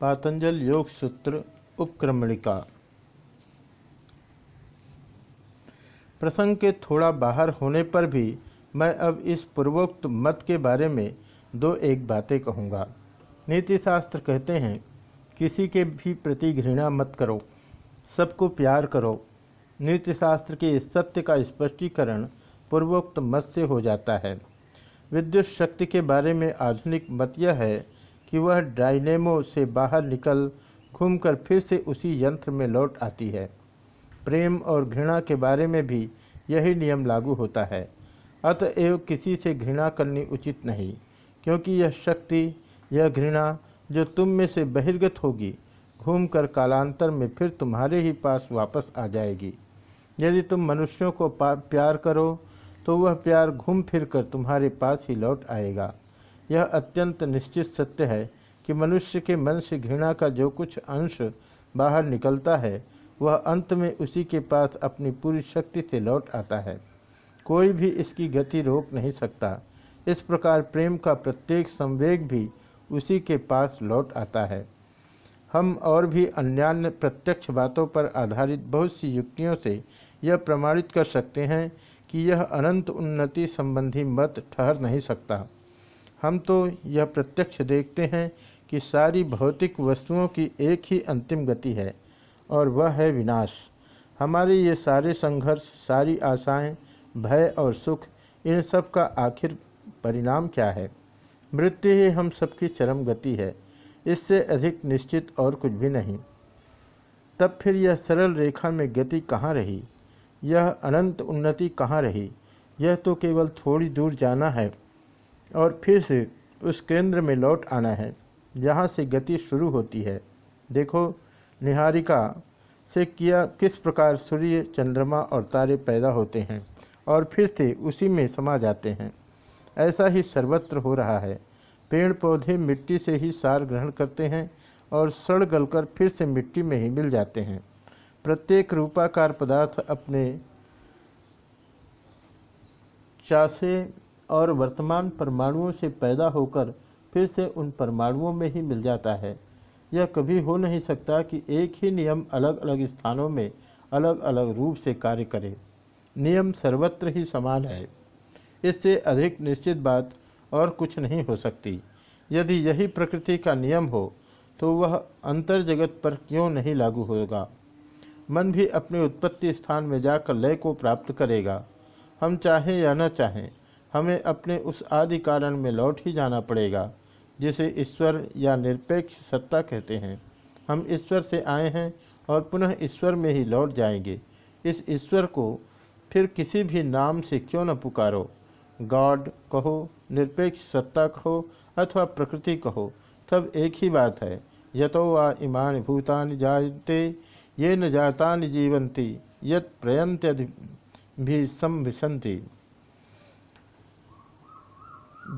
पातंजल योग सूत्र, उपक्रमणिका। प्रसंग के थोड़ा बाहर होने पर भी मैं अब इस पूर्वोक्त मत के बारे में दो एक बातें कहूँगा। नीतिशास्त्र कहते हैं, किसी के भी प्रति घृणा मत करो, सबको प्यार करो। नीति शास्त्र के इस सत्य का स्पष्टीकरण पूर्वोक्त मत से हो जाता है। विद्युत शक्ति के बारे में आधुनिक मत यह है कि वह डायनेमो से बाहर निकल घूमकर फिर से उसी यंत्र में लौट आती है। प्रेम और घृणा के बारे में भी यही नियम लागू होता है। अतएव किसी से घृणा करनी उचित नहीं, क्योंकि यह शक्ति, यह घृणा जो तुम में से बहिर्गत होगी, घूमकर कालांतर में फिर तुम्हारे ही पास वापस आ जाएगी। यदि तुम मनुष्यों को प्यार करो तो वह प्यार घूम फिर कर तुम्हारे पास ही लौट आएगा। यह अत्यंत निश्चित सत्य है कि मनुष्य के मन से घृणा का जो कुछ अंश बाहर निकलता है, वह अंत में उसी के पास अपनी पूरी शक्ति से लौट आता है। कोई भी इसकी गति रोक नहीं सकता। इस प्रकार प्रेम का प्रत्येक संवेग भी उसी के पास लौट आता है। हम और भी अन्यान्य प्रत्यक्ष बातों पर आधारित बहुत सी युक्तियों से यह प्रमाणित कर सकते हैं कि यह अनंत उन्नति संबंधी मत ठहर नहीं सकता। हम तो यह प्रत्यक्ष देखते हैं कि सारी भौतिक वस्तुओं की एक ही अंतिम गति है और वह है विनाश। हमारे ये सारे संघर्ष सारी आशाएँ, भय और सुख इन सब का आखिर परिणाम क्या है? मृत्यु ही हम सबकी चरम गति है। इससे अधिक निश्चित और कुछ भी नहीं। तब फिर यह सरल रेखा में गति कहाँ रही? यह अनंत उन्नति कहाँ रही? यह तो केवल थोड़ी दूर जाना है। और फिर से उस केंद्र में लौट आना है, जहाँ से गति शुरू होती है। देखो, निहारिका, से किया किस प्रकार सूर्य, चंद्रमा और तारे पैदा होते हैं और फिर से उसी में समा जाते हैं। ऐसा ही सर्वत्र हो रहा है। पेड़ पौधे मिट्टी से ही सार ग्रहण करते हैं और सड़ गलकर फिर से मिट्टी में ही मिल जाते हैं। प्रत्येक रूपाकार पदार्थ अपने चासे और वर्तमान परमाणुओं से पैदा होकर फिर से उन परमाणुओं में ही मिल जाता है। यह कभी हो नहीं सकता कि एक ही नियम अलग अलग स्थानों में अलग अलग रूप से कार्य करे। नियम सर्वत्र ही समान है। इससे अधिक निश्चित बात और कुछ नहीं हो सकती। यदि यही प्रकृति का नियम हो तो वह अंतर जगत पर क्यों नहीं लागू होगा? मन भी अपने उत्पत्ति स्थान में जाकर लय को प्राप्त करेगा। हम चाहें या न चाहें हमें अपने उस आदि कारण में लौट ही जाना पड़ेगा, जिसे ईश्वर या निरपेक्ष सत्ता कहते हैं। हम ईश्वर से आए हैं और पुनः ईश्वर में ही लौट जाएँगे। इस ईश्वर को फिर किसी भी नाम से क्यों न पुकारो? गॉड कहो, निरपेक्ष सत्ता कहो अथवा प्रकृति कहो, सब एक ही बात है। यतो वा इमान भूतानि जायते ये न जाता जीवंती यत प्रयंत्यधि भी संविशंति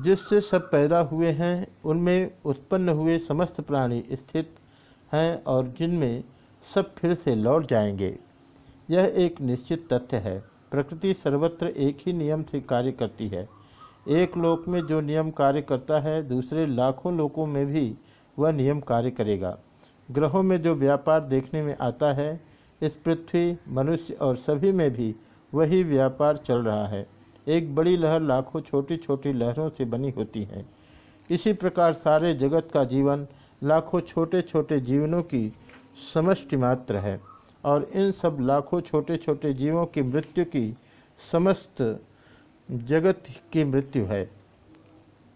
जिससे सब पैदा हुए हैं, उनमें उत्पन्न हुए समस्त प्राणी स्थित हैं और जिनमें सब फिर से लौट जाएँगे। यह एक निश्चित तथ्य है। प्रकृति सर्वत्र एक ही नियम से कार्य करती है। एक लोक में जो नियम कार्य करता है, दूसरे लाखों लोकों में भी वह नियम कार्य करेगा। ग्रहों में जो व्यापार देखने में आता है, इस पृथ्वी, मनुष्य और सभी में भी वही व्यापार चल रहा है। एक बड़ी लहर लाखों छोटी छोटी लहरों से बनी होती है। इसी प्रकार सारे जगत का जीवन लाखों छोटे छोटे जीवनों की समष्टि मात्र है और इन सब लाखों छोटे छोटे जीवों की मृत्यु की समस्त जगत की मृत्यु है।